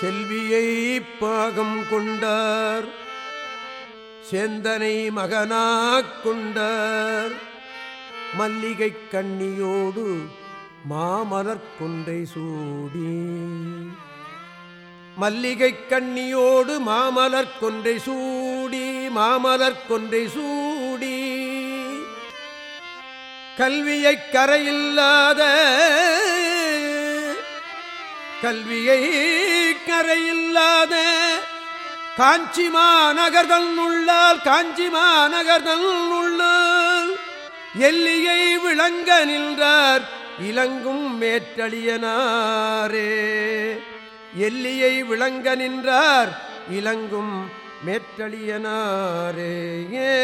செல்வியை பாகம் கொண்டார். சேந்தனை மகனாக் கொண்டார். மல்லிகை கண்ணியோடு மாமலர்கொன்றை சூடி. மல்லிகை கண்ணியோடு மாமலர்கொன்றை சூடி மாமலர்கொன்றை சூடி. கல்வியைக் கரையில்லாத கல்வியை கரையில்லாத காஞ்சி மாநகர்தல் உள்ளால் காஞ்சி மாநகர்தல் உள்ளால் எல்லியை விளங்க நின்றார் இலங்கும் மேற்றளியனாரே. எல்லியை விளங்க நின்றார் இலங்கும் மேற்றளியனாரே. ஏ